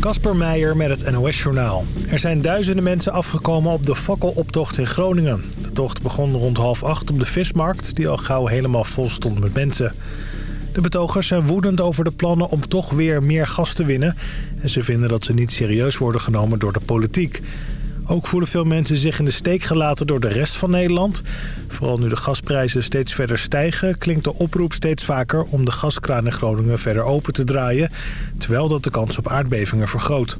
Kasper Meijer met het NOS-journaal. Er zijn duizenden mensen afgekomen op de fakkeloptocht in Groningen. De tocht begon rond half acht op de vismarkt... die al gauw helemaal vol stond met mensen. De betogers zijn woedend over de plannen om toch weer meer gas te winnen... en ze vinden dat ze niet serieus worden genomen door de politiek. Ook voelen veel mensen zich in de steek gelaten door de rest van Nederland. Vooral nu de gasprijzen steeds verder stijgen... klinkt de oproep steeds vaker om de gaskraan in Groningen verder open te draaien... terwijl dat de kans op aardbevingen vergroot.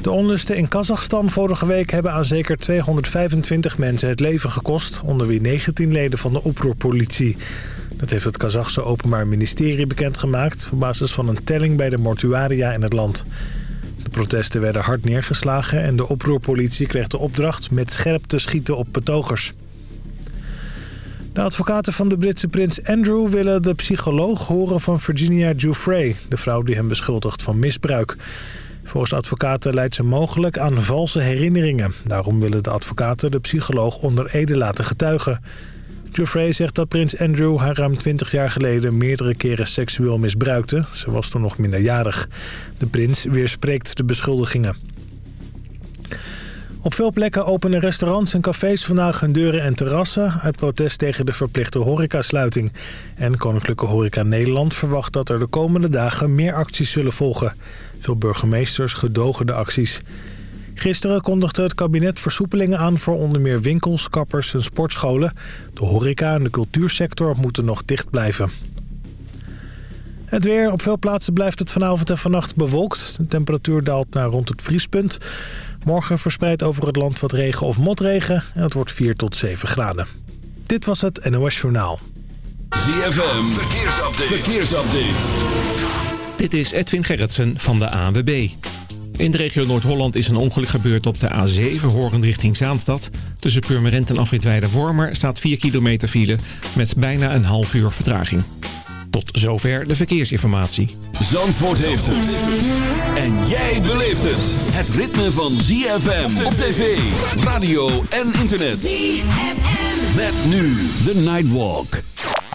De onlusten in Kazachstan vorige week hebben aan zeker 225 mensen het leven gekost... onder wie 19 leden van de oproerpolitie. Dat heeft het Kazachse Openbaar Ministerie bekendgemaakt... op basis van een telling bij de mortuaria in het land. Protesten werden hard neergeslagen en de oproerpolitie kreeg de opdracht met scherp te schieten op betogers. De advocaten van de Britse prins Andrew willen de psycholoog horen van Virginia Giuffre, de vrouw die hem beschuldigt van misbruik. Volgens advocaten leidt ze mogelijk aan valse herinneringen. Daarom willen de advocaten de psycholoog onder ede laten getuigen. Geoffrey zegt dat prins Andrew haar ruim 20 jaar geleden meerdere keren seksueel misbruikte. Ze was toen nog minderjarig. De prins weerspreekt de beschuldigingen. Op veel plekken openen restaurants en cafés vandaag hun deuren en terrassen... uit protest tegen de verplichte horecasluiting. En Koninklijke Horeca Nederland verwacht dat er de komende dagen meer acties zullen volgen. Veel burgemeesters gedogen de acties. Gisteren kondigde het kabinet versoepelingen aan voor onder meer winkels, kappers en sportscholen. De horeca en de cultuursector moeten nog dicht blijven. Het weer. Op veel plaatsen blijft het vanavond en vannacht bewolkt. De temperatuur daalt naar rond het vriespunt. Morgen verspreidt over het land wat regen of motregen. En het wordt 4 tot 7 graden. Dit was het NOS Journaal. ZFM. Verkeersupdate. Verkeersupdate. Dit is Edwin Gerritsen van de ANWB. In de regio Noord-Holland is een ongeluk gebeurd op de A7 horend richting Zaanstad. Tussen Purmerend en Afritweide Wormer staat 4 kilometer file met bijna een half uur vertraging. Tot zover de verkeersinformatie. Zandvoort heeft het. En jij beleeft het. Het ritme van ZFM op tv, radio en internet. ZFM. Met nu de Nightwalk.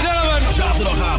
gentlemen.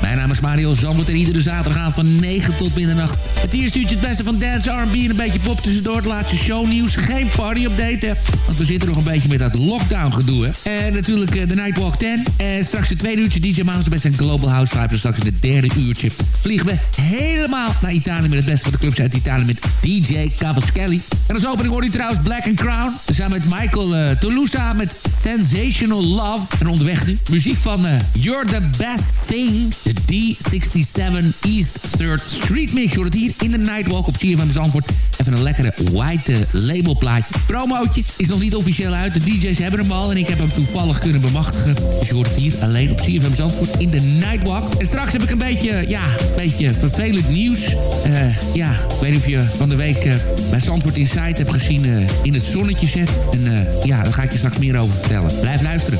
Mijn naam is Mario Zandvoort en iedere zaterdagavond van 9 tot middernacht. Het eerste uurtje het beste van dance, R&B en een beetje pop tussendoor. Het laatste shownieuws, geen party-update, want we zitten nog een beetje met dat lockdown gedoe. Hè. En natuurlijk uh, de Nightwalk 10. En straks het tweede uurtje DJ Mouse met zijn Global House Vibes. Straks in het derde uurtje vliegen we helemaal naar Italië met het beste van de clubs uit Italië met DJ Cavaschelli. En als opening hoor je trouwens Black and Crown. Samen met Michael uh, Toulousa met Sensational Love. En onderweg nu muziek van uh, You're the Best Thing. De D67 East 3rd Street Mix. Je het hier in de Nightwalk op CFM Zandvoort. Even een lekkere white uh, labelplaatje. Promootje is nog niet officieel uit. De DJ's hebben hem al en ik heb hem toevallig kunnen bemachtigen. Dus je hoort hier alleen op CFM Zandvoort in de Nightwalk. En straks heb ik een beetje, ja, een beetje vervelend nieuws. Uh, ja, ik weet niet of je van de week uh, bij Zandvoort Inside hebt gezien in het zonnetje zet. En ja, daar ga ik je straks meer over vertellen. Blijf luisteren.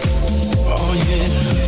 Oh yeah.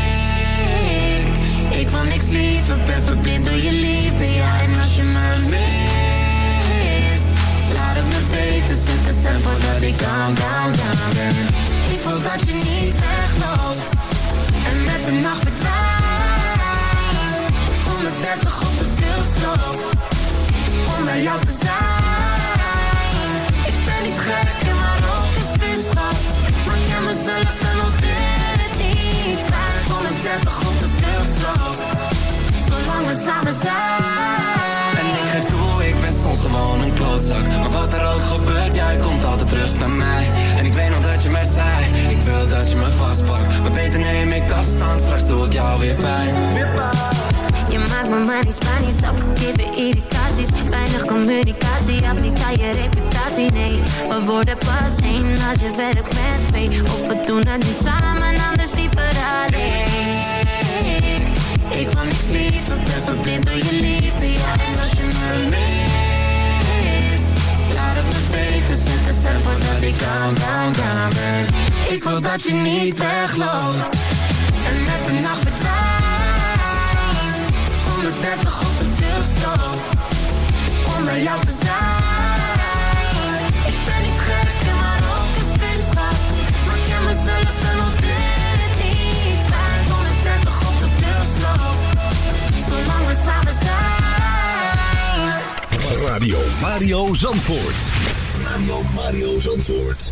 wil niks liever, ben verblind door je liefde. Ja, en als je me mist Laat het me weten, zet de cent voordat ik down, down, down ben Ik wil dat je niet wegloopt En met de nacht verdwijnt 130 op de veelstrook Om bij jou te zijn En ik weet nog dat je mij zei Ik wil dat je me vastpakt. Maar beter neem ik afstand, straks doe ik jou weer pijn. Je maakt me maar niet spanisch, ook geven irritaties. Weinig communicatie, heb niet je reputatie Nee, we worden pas één als je werkt met twee. Of we doen het nu samen, anders liever alleen. Ik wil niks liever, ben verblind door je liefde Ja, en als je me mist dat je niet wegloopt. En met de nacht verdwijnt. 130 op de veelstrook Om bij jou te zijn. Ik ben niet gek en maar ook een spinschap Maar ik ken mezelf en al dit niet kwijt. 130 op de veelstrook Zolang we samen zijn. Radio Mario Zandvoort. Radio Mario Zandvoort.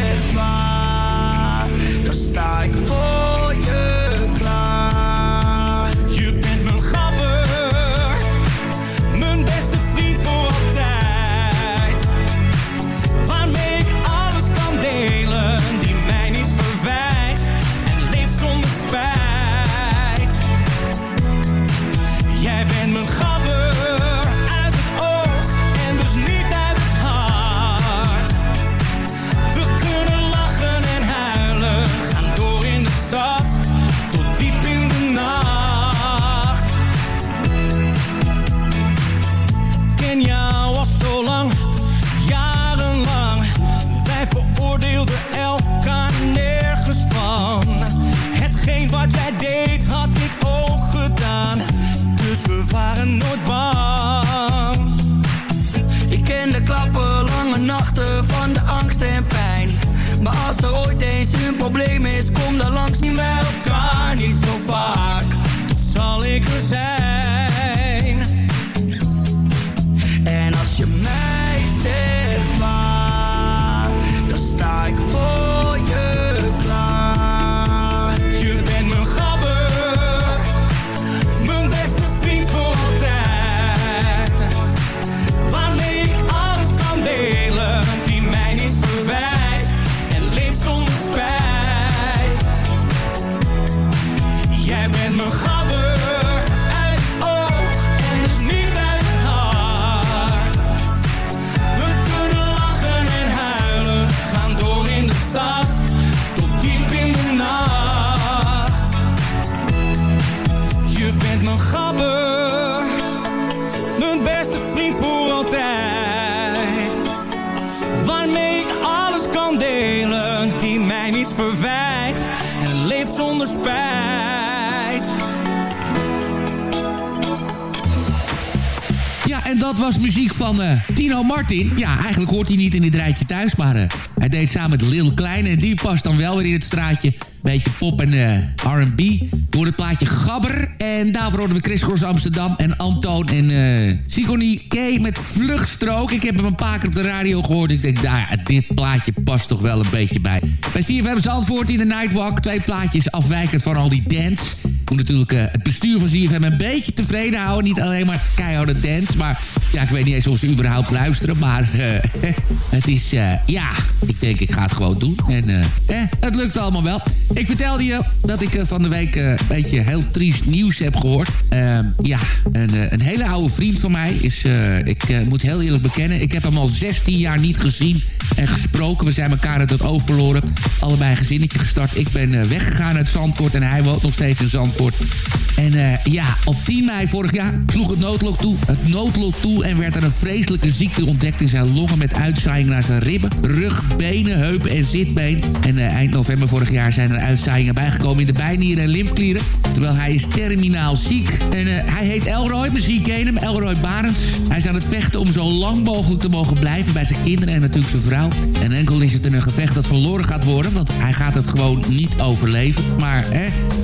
dan Hetgeen wat jij deed, had ik ook gedaan. Dus we waren nooit bang. Ik ken de klappen, lange nachten van de angst en pijn. Maar als er ooit eens een probleem is, kom dan langs. Zien wij elkaar niet zo vaak, tot zal ik er zijn. En als je mij zegt waar, dan sta ik voor dat was muziek van eh, Tino Martin. Ja, eigenlijk hoort hij niet in dit rijtje thuis, maar eh, hij deed samen met Lil Kleine... en die past dan wel weer in het straatje. Beetje pop en eh, R&B. Door het plaatje Gabber. En daarvoor hoorden we Chris Cross Amsterdam en Antoon en Sigourney K met Vluchtstrook. Ik heb hem een paar keer op de radio gehoord. Ik denk, nou ja, dit plaatje past toch wel een beetje bij. Bij CFM Zandvoort in de Nightwalk. Twee plaatjes afwijkend van al die dance... moet natuurlijk eh, het bestuur van ZFM een beetje tevreden houden. Niet alleen maar keiharde dance, maar ja, ik weet niet eens of ze überhaupt luisteren. Maar eh, het is, eh, ja, ik denk ik ga het gewoon doen. En eh, het lukt allemaal wel. Ik vertelde je dat ik van de week een beetje heel triest nieuws heb gehoord. Ehm, ja, een, een hele oude vriend van mij is, ik moet heel eerlijk bekennen... ik heb hem al 16 jaar niet gezien en gesproken. We zijn elkaar uit het oog verloren. Allebei een gezinnetje gestart. Ik ben weggegaan uit Zandvoort en hij woont nog steeds in Zandvoort. En ja, op 10 mei vorig jaar sloeg het noodlot toe. Het noodlot toe en werd er een vreselijke ziekte ontdekt in zijn longen... met uitzaaiing naar zijn ribben, rug, benen, heupen en zitbeen. En uh, eind november vorig jaar zijn er uitzaaiingen bijgekomen in de bijnieren en lymfklieren. Terwijl hij is terminaal ziek. En uh, hij heet Elroy, misschien ken hem, Elroy Barends. Hij is aan het vechten om zo lang mogelijk te mogen blijven bij zijn kinderen en natuurlijk zijn vrouw. En enkel is het een gevecht dat verloren gaat worden, want hij gaat het gewoon niet overleven. Maar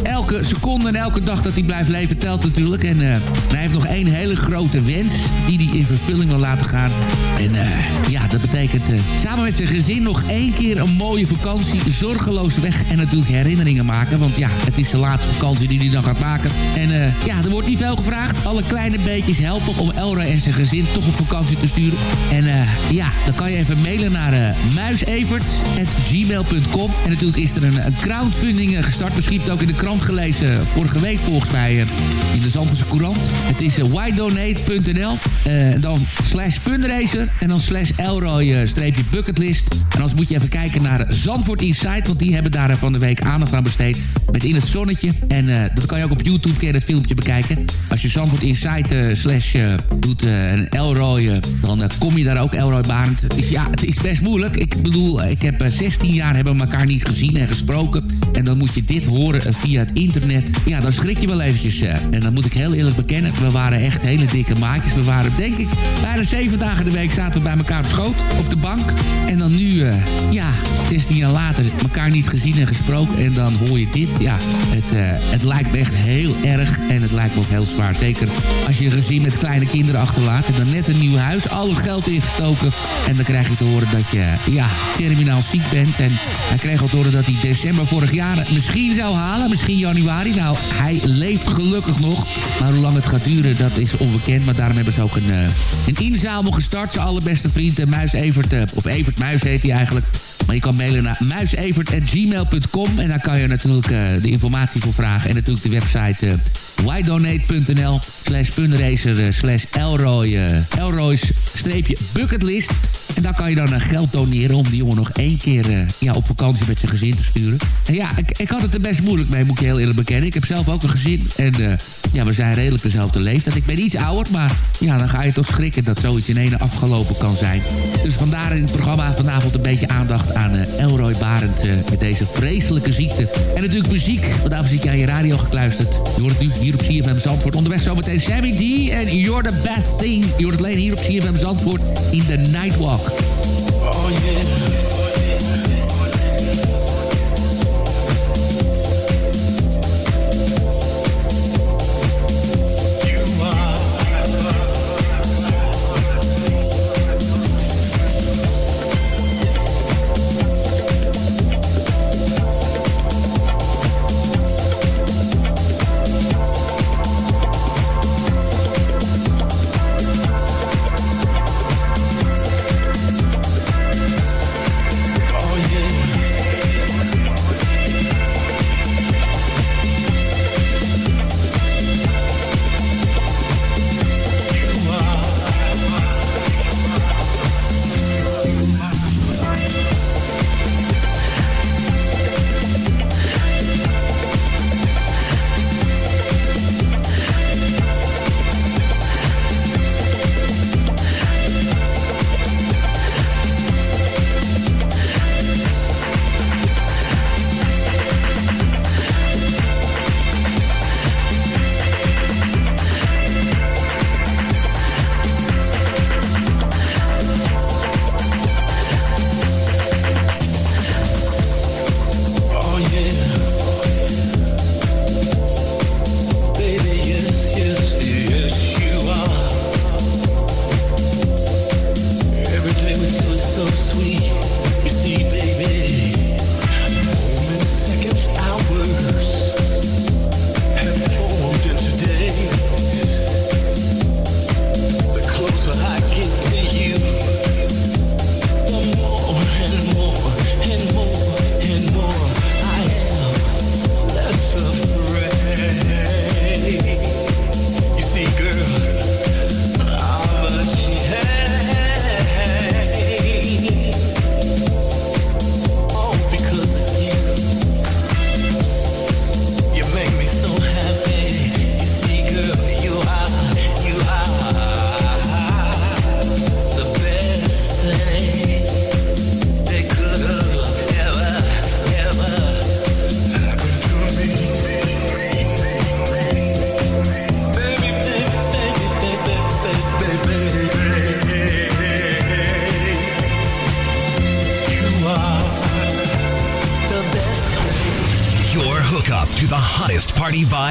elke seconde en elke dag dat hij blijft leven telt natuurlijk. En uh, hij heeft nog één hele grote wens die hij in vervulling wil laten gaan. En uh, ja, dat betekent uh, samen met zijn gezin nog één keer een mooie vakantie. Zorgeloos weg en natuurlijk herinneringen maken. Want ja, het is de laatste vakantie die hij dan gaat maken. En ja, er wordt niet veel gevraagd. Alle kleine beetjes helpen om Elroy en zijn gezin toch op vakantie te sturen. En ja, dan kan je even mailen naar muisevert.gmail.com. En natuurlijk is er een, een crowdfunding gestart. Misschien ook in de krant gelezen. Vorige week volgens mij in de Zandvoortse Courant. Het is whydonate.nl. Uh, dan slash fundraiser. En dan slash Elroy-bucketlist. En anders moet je even kijken naar Zandvoort Insight. Want die hebben daar van de week aandacht aan besteed. Met In het Zonnetje. En dat kan je ook op YouTube keer het filmpje bekijken. Als je Zandvoort Insight slash doet en Elroy. dan kom je daar ook Elroy Barend. Het is, ja, het is best moeilijk. Ik bedoel, ik heb 16 jaar hebben we elkaar niet gezien en gesproken. En dan moet je dit horen via het internet. Ja, dan schrik je wel eventjes. en dan moet ik heel eerlijk bekennen. We waren echt hele dikke maatjes. We waren, denk ik, bijna zeven dagen de week zaten we bij elkaar op schoot. Op de bank. En dan nu, uh, ja, 16 jaar later, elkaar niet gezien en gesproken. En dan hoor je dit. Ja, het, uh, het lijkt me echt heel erg. En het lijkt me ook heel zwaar. Zeker als je een gezin met kleine kinderen achterlaat. En dan net een nieuw huis. Al het geld ingestoken. En dan krijg je te horen dat je, ja, terminaal ziek bent. En hij kreeg al te horen dat hij december vorig jaar misschien zou halen. Misschien januari. Nou, hij leeft gelukkig nog. Maar hoe lang het gaat duren, dat is onbekend. Maar daarom hebben ze ook een, uh, een inzamel gestart. Zijn allerbeste vriend, uh, Muis Evert. Uh, of Evert Muis heet hij eigenlijk. Maar je kan mailen naar muisevert.gmail.com. En daar kan je natuurlijk de informatie voor vragen. En natuurlijk de website whydonate.nl slash fundraiser slash Elroy, Elroy's bucketlist. En daar kan je dan geld doneren om die jongen nog één keer uh, ja, op vakantie met zijn gezin te sturen. En ja, ik, ik had het er best moeilijk mee, moet ik heel eerlijk bekennen. Ik heb zelf ook een gezin en uh, ja, we zijn redelijk dezelfde leeftijd. Ik ben iets ouder, maar ja, dan ga je toch schrikken dat zoiets in ene afgelopen kan zijn. Dus vandaar in het programma vanavond een beetje aandacht aan Elroy Barend met deze vreselijke ziekte. En natuurlijk muziek, want daarvoor zit je aan je radio gekluisterd. Je hoort het nu hier op CFM Zandvoort. Onderweg zometeen Sammy D en You're the Best Thing. Je hoort het alleen hier op CFM Zandvoort in The Nightwalk. Oh yeah.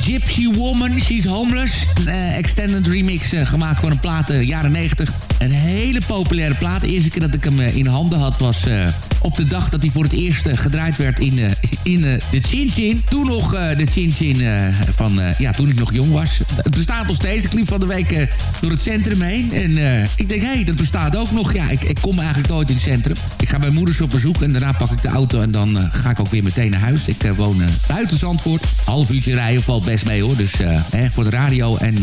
Gypsy Woman, She's Homeless. Een uh, extended remix uh, gemaakt voor een plaat jaren 90. Een hele populaire plaat. De eerste keer dat ik hem in handen had was op de dag dat hij voor het eerst gedraaid werd in, in de Chin Chin. Toen nog de Chin Chin van, ja, toen ik nog jong was. Het bestaat nog steeds. Ik liep van de week door het centrum heen. En ik denk, hé, hey, dat bestaat ook nog. Ja, ik, ik kom eigenlijk nooit in het centrum. Ik ga bij moeders op bezoek en daarna pak ik de auto en dan ga ik ook weer meteen naar huis. Ik woon buiten Zandvoort. Half uurtje rijden valt best mee hoor. Dus voor de radio. En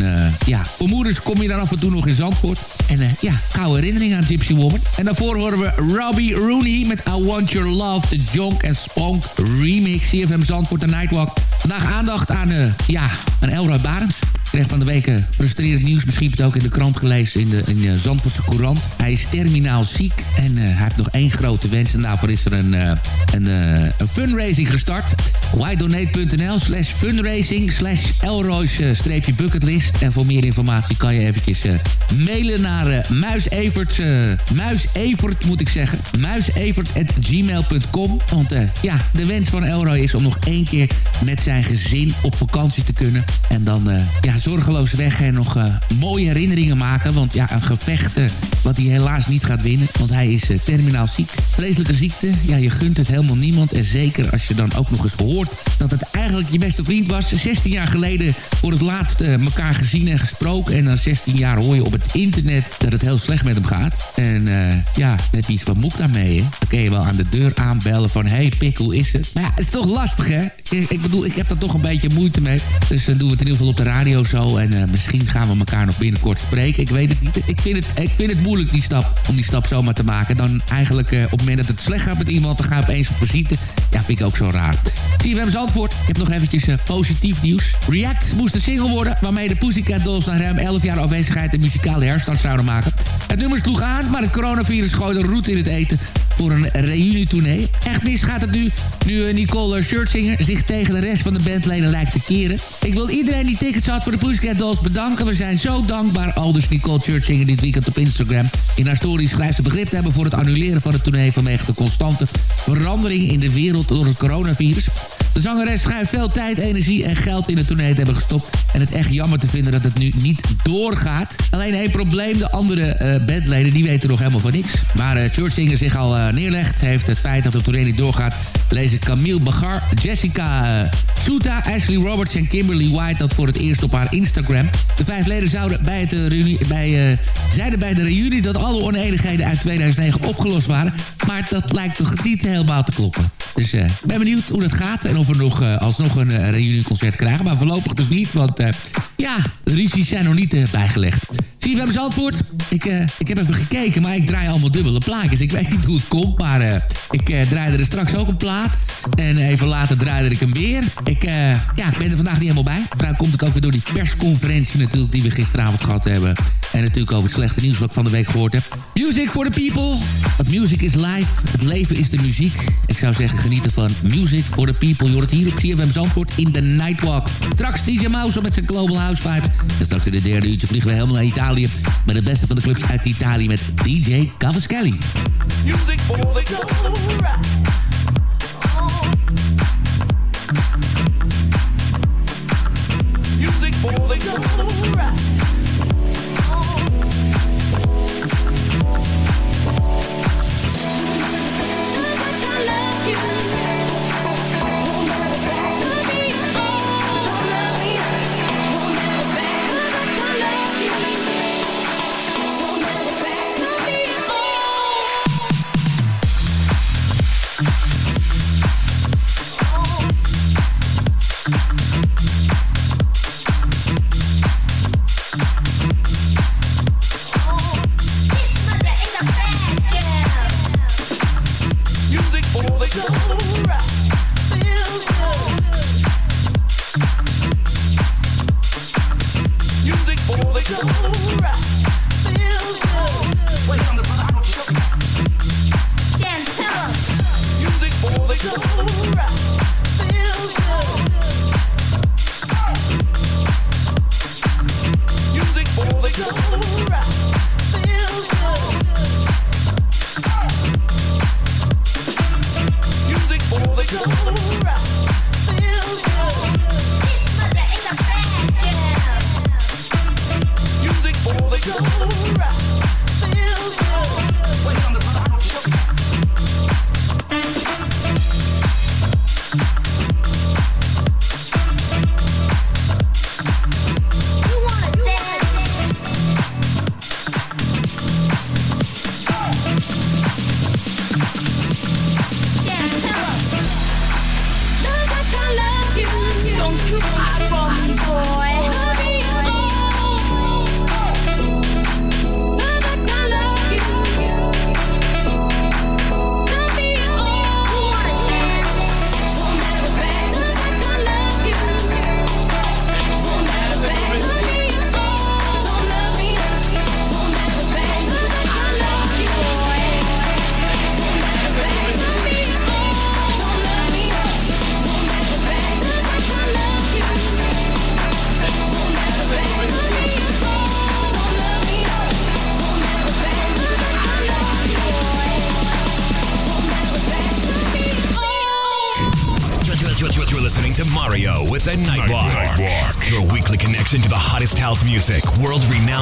ja, voor moeders kom je dan af en toe nog in Zandvoort. En ja, koude herinnering aan Gypsy Woman. En daarvoor horen we Robbie Rooney met I Want Your Love. De Jonk en Spunk remix. CFM Zandvoort de Nightwalk. Vandaag aandacht aan, ja, aan Elroy Barends. Kreeg van de week frustrerend nieuws. Misschien heb je het ook in de krant gelezen, in de, in de Zandvoortse Courant. Hij is terminaal ziek en hij heeft nog één grote wens. En daarvoor is er een, een, een fundraising gestart. Whydonate.nl slash fundraising slash Elroy's-bucketlist. En voor meer informatie kan je eventjes uh, mailen naar uh, muisevert. Uh, muisevert moet ik zeggen. muisevert.gmail.com Want ja, de wens van Elroy is om nog één keer met zijn gezin op vakantie te kunnen. En dan ja, zorgeloos weg en nog mooie herinneringen maken. Want ja, een gevecht wat hij helaas niet gaat winnen. Want hij is terminaal ziek. Vreselijke ziekte. Ja, je gunt het helemaal niemand. En zeker als je dan ook nog eens hoort dat het eigenlijk je beste vriend was. 16 jaar geleden voor het laatst elkaar gezien en gesproken. En na 16 jaar hoor je op het internet dat het heel slecht met hem gaat. En ja, dan je iets wat moek daarmee. Dan kun je wel aan de deur aanbellen van... hey pik, hoe is het? Maar ja, het is toch lastig, hè? Ik bedoel, ik heb daar toch een beetje moeite mee. Dus dan doen we het in ieder geval op de radio zo. En uh, misschien gaan we elkaar nog binnenkort spreken. Ik weet het niet. Ik vind het, ik vind het moeilijk, die stap, om die stap zomaar te maken. Dan eigenlijk op het moment dat het slecht gaat met iemand... dan ga je opeens op visite. Ja, vind ik ook zo raar. Hebben antwoord. Ik heb nog eventjes uh, positief nieuws. React moest een single worden... waarmee de Pussycat Dolls na ruim 11 jaar afwezigheid... een muzikale herstart zouden maken. Het nummer sloeg aan, maar het coronavirus gooide route in het eten... voor een reunietournee. Echt mis gaat het nu, nu Nicole Scherzinger... zich tegen de rest van de bandleden lijkt te keren. Ik wil iedereen die tickets had voor de Pussycat bedanken. We zijn zo dankbaar, aldus Nicole Scherzinger dit weekend op Instagram. In haar story schrijft ze begrip te hebben voor het annuleren van het tournee... vanwege de constante verandering in de wereld door het coronavirus. De zangeres schrijft veel tijd, energie en geld in het tournee te hebben gestopt. En het echt jammer te vinden dat het nu niet doorgaat. Alleen één probleem, de andere uh, bandleden die weten nog helemaal van niks. Maar uh, Churchinger zich al uh, neerlegt, heeft het feit dat het tournee niet doorgaat... lezen Camille Bagar, Jessica Souta, Ashley Roberts en Kimberly White... dat voor het eerst op haar Instagram. De vijf leden zouden bij reunie, bij, zeiden bij de reunie dat alle oneenigheden uit 2009 opgelost waren. Maar dat lijkt toch niet helemaal te kloppen. Dus ik ben benieuwd hoe dat gaat en of we nog alsnog een uh, reunieconcert krijgen. Maar voorlopig dus niet, want ja, de ruzies zijn nog niet bijgelegd. Zie je, we hebben antwoord. Ik, heb even gekeken, maar ik draai allemaal dubbele plaatjes. Ik weet niet hoe het komt, maar ik draaide er straks ook een plaat. En even later draaide ik hem weer. Ik, ja, ik ben er vandaag niet helemaal bij. Dan komt het ook weer door die persconferentie natuurlijk die we gisteravond gehad hebben. En natuurlijk over het slechte nieuws wat ik van de week gehoord heb. Music for the people. Want music is live. Het leven is de muziek. Ik zou zeggen, genieten van music for the people. Je hoort het hier op CFM Zandvoort in de Nightwalk. Straks DJ Mouse met zijn Global House Vibe. En straks in de derde uurtje vliegen we helemaal naar Italië. Met het beste van de clubs uit Italië met DJ Cavaschelli. Music for the Music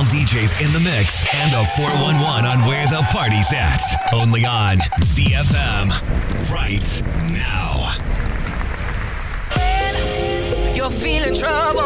DJs in the mix and a 411 on where the party's at. Only on ZFM right now. When you're feeling trouble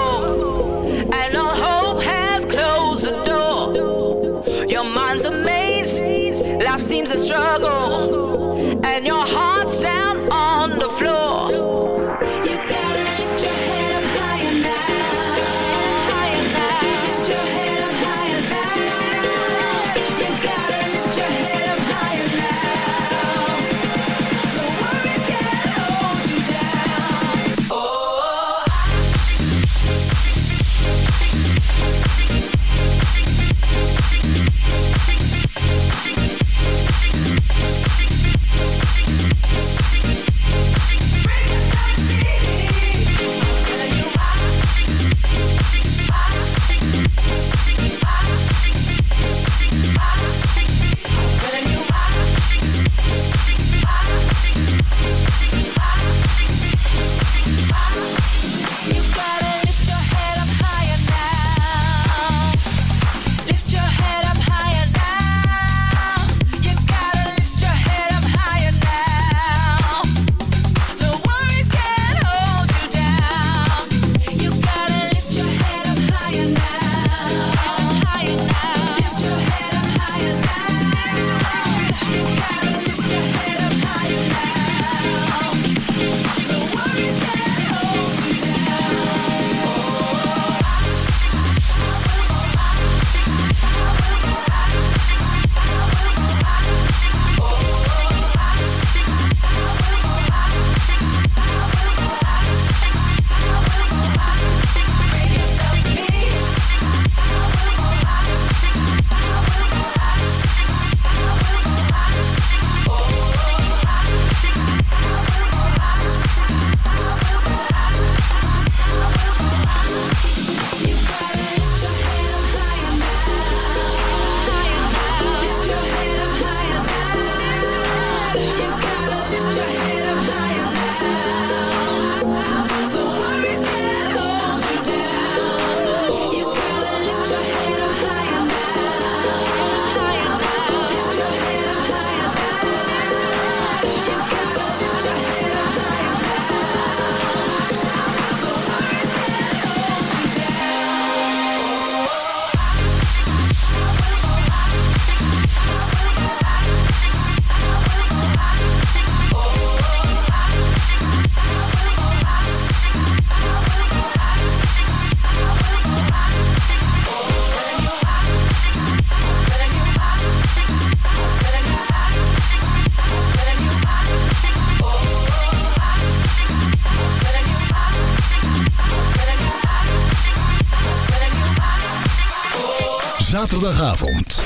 avond.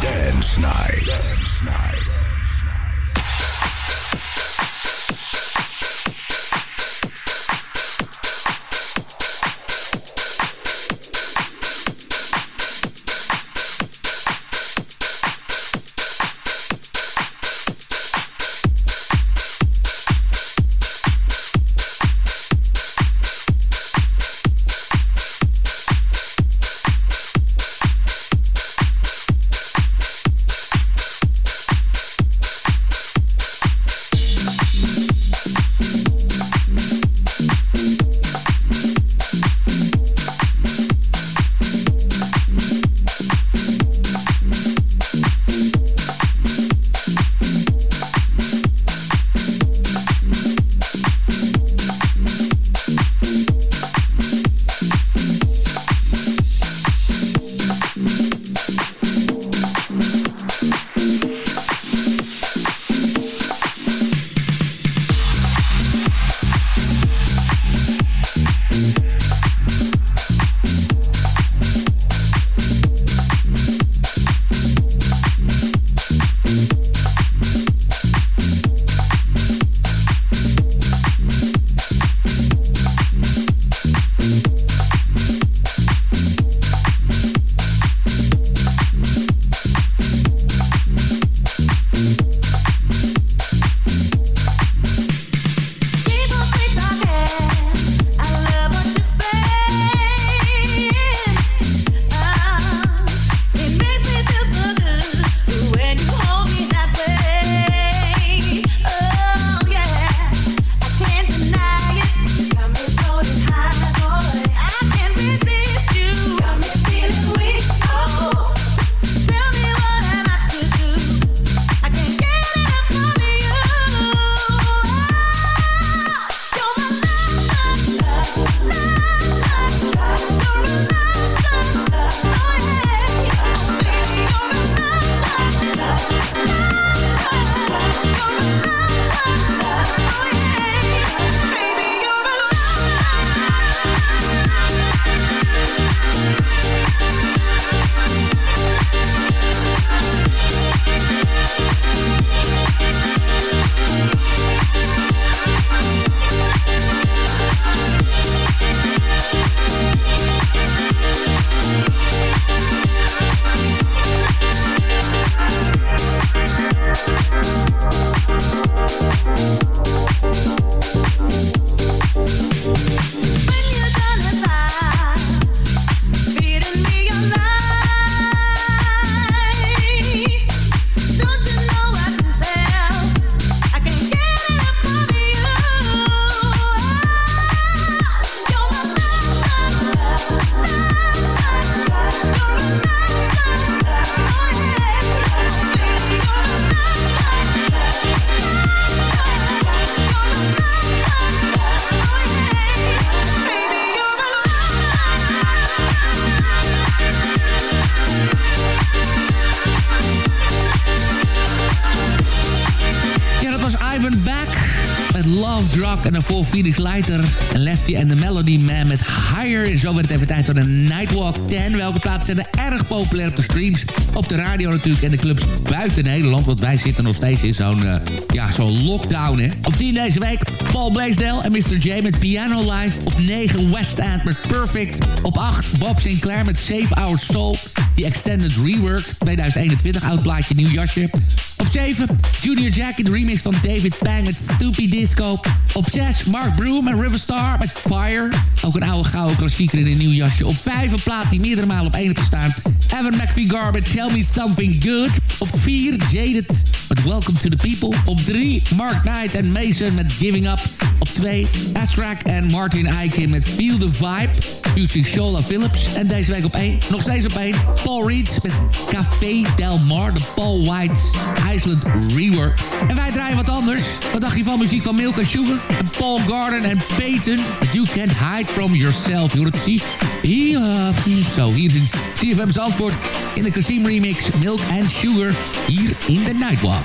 Dance Night. Dance Night. Felix Leiter en Lefty en The Melody Man met Higher. En zo werd het even tijd voor de Nightwalk 10. Welke plaatsen zijn er erg populair op de streams? Op de radio natuurlijk en de clubs buiten Nederland. Want wij zitten nog steeds in zo'n uh, ja, zo'n lockdown. Hè. Op 10 deze week Paul Blaisdell en Mr. J met Piano Live. Op 9 West End met Perfect. Op 8 Bob Sinclair met Save Our Soul. Die Extended Rework 2021. Oud plaatje, nieuw jasje. Op 7, Junior Jack in de remix van David Pang met Stupid Disco. Op 6, Mark Broom en Riverstar met Fire. Ook een oude gouden klassieker in een nieuw jasje. Op 5, een plaat die meerdere malen op 1 heeft gestaan. Evan McVie met Tell Me Something Good. Op 4, Jaded met Welcome to the People. Op 3, Mark Knight en Mason met Giving Up. Op 2, Astrak en Martin Eichen met Feel the Vibe. Featuring Shola Phillips. En deze week op 1, nog steeds op 1, Paul Reeds met Café Del Mar. De Paul White's Iceland Rework. En wij draaien wat anders. Wat dacht je van muziek van Milk Sugar? En Paul Garden en Peyton. You Can't Hide From Yourself. Je. Hier, zo, hier in CFM Zandvoort in de Kasim remix Milk and Sugar. Hier in de Nightwalk.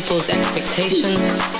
People's expectations?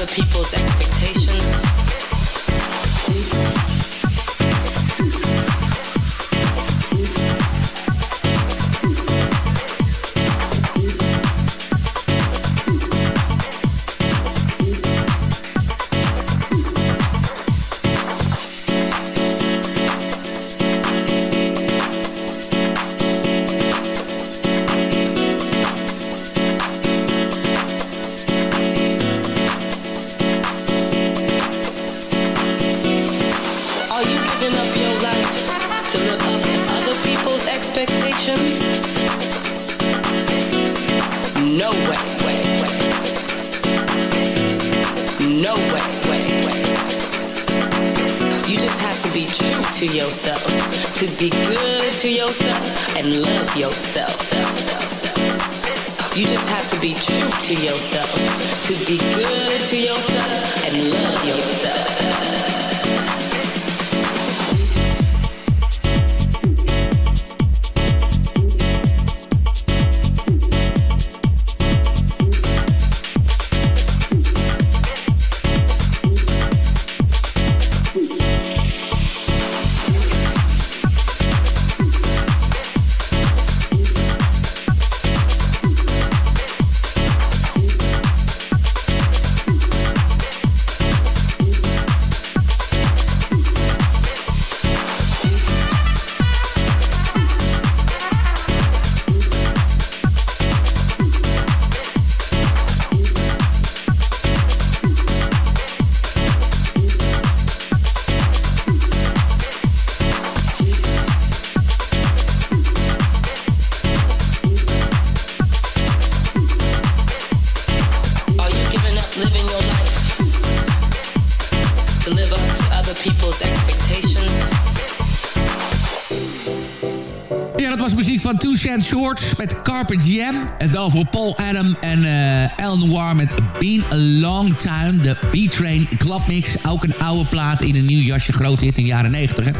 Other people's expectations? Two Cent Shorts met Carpet Jam. En dan voor Paul Adam en uh, El Noir met Been a Long Time. De B-Train Club Mix. Ook een oude plaat in een nieuw jasje. Groot hit in de jaren 90. Hè.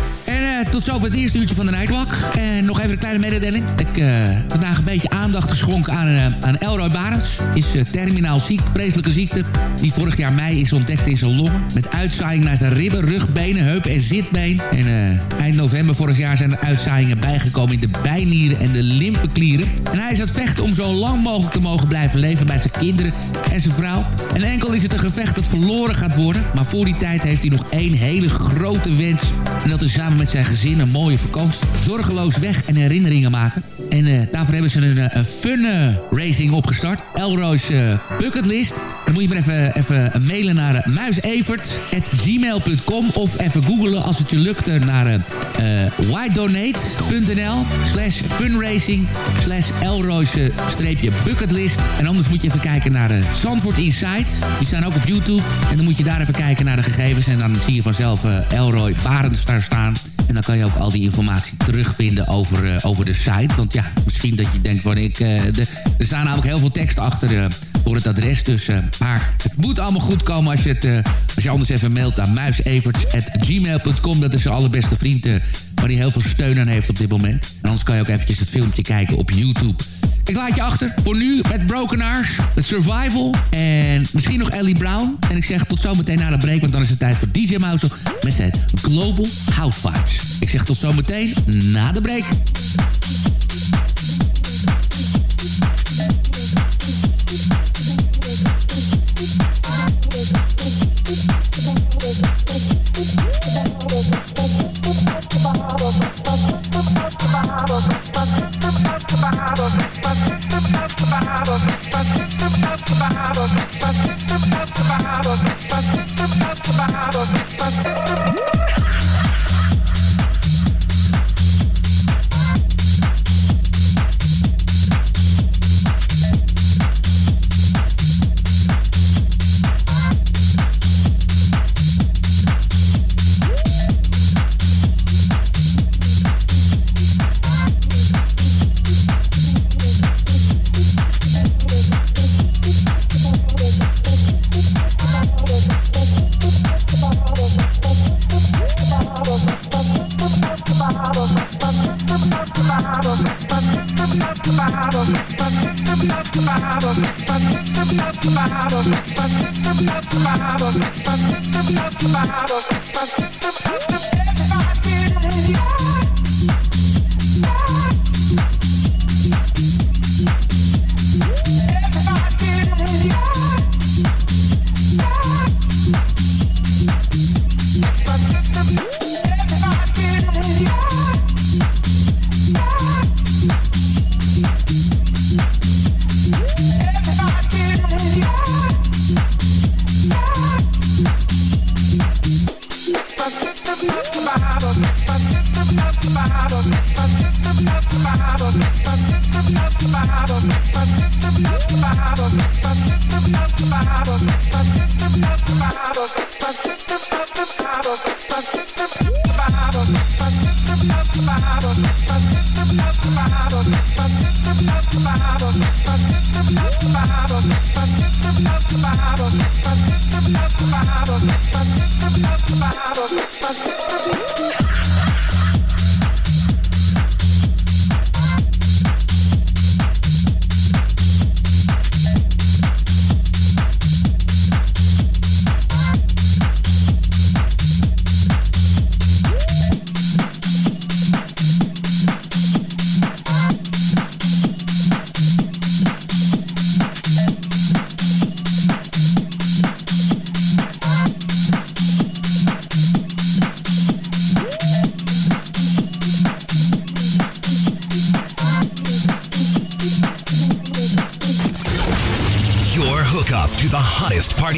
En uh, tot zover het eerste uurtje van de Nightwalk. En nog even een kleine mededeling. Ik uh, vandaag een beetje aandacht geschonken aan, uh, aan Elroy Barens. Is terminaal ziek, vreselijke ziekte. Die vorig jaar mei is ontdekt in zijn longen. Met uitzaaiing naar zijn ribben, rug, benen, heup en zitbeen. En eind november vorig jaar zijn er uitzaaiingen bijgekomen in de bijnieren en de lymfeklieren. En hij is aan het vechten om zo lang mogelijk te mogen blijven leven bij zijn kinderen en zijn vrouw. En enkel is het een gevecht dat verloren gaat worden. Maar voor die tijd heeft hij nog één hele grote wens. En dat is samen met zijn gezin een mooie vakantie. Zorgeloos weg en herinneringen maken. En uh, daarvoor hebben ze een, een fun racing opgestart. Elroy's uh, Bucketlist. Dan moet je maar even, even mailen naar muisevert.gmail.com of even googlen als het je lukt naar uh, whydonate.nl slash funracing slash Elroy's streepje bucketlist. En anders moet je even kijken naar uh, Zandvoort Insight. Die staan ook op YouTube. En dan moet je daar even kijken naar de gegevens. En dan zie je vanzelf Elroy Barends daar staan. En dan kan je ook al die informatie terugvinden over, uh, over de site. Want ja, misschien dat je denkt van ik... Uh, de, er staan namelijk heel veel teksten achter uh, voor het adres. Dus, maar het moet allemaal goed komen als je, het, als je anders even mailt naar muiseverts.gmail.com. Dat is zijn allerbeste vriend waar hij heel veel steun aan heeft op dit moment. En anders kan je ook eventjes het filmpje kijken op YouTube. Ik laat je achter voor nu met Broken Arms, met Survival en misschien nog Ellie Brown. En ik zeg tot zometeen na de break, want dan is het tijd voor DJ Mouse met zijn Global House Vibes. Ik zeg tot zometeen na de break. Let's go.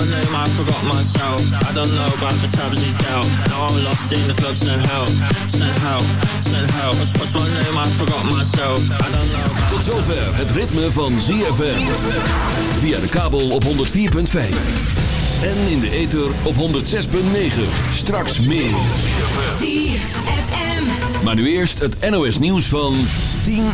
My name? I forgot myself. I don't know about the times he dealt. Now I'm lost in the club, send help, send help, send help. What's, what's my name? I forgot myself. I don't know. About Tot zover het ritme van ZFM. Via de kabel op 104.5. En in de ether op 106.9. Straks meer. ZFM. Maar nu eerst het NOS nieuws van 10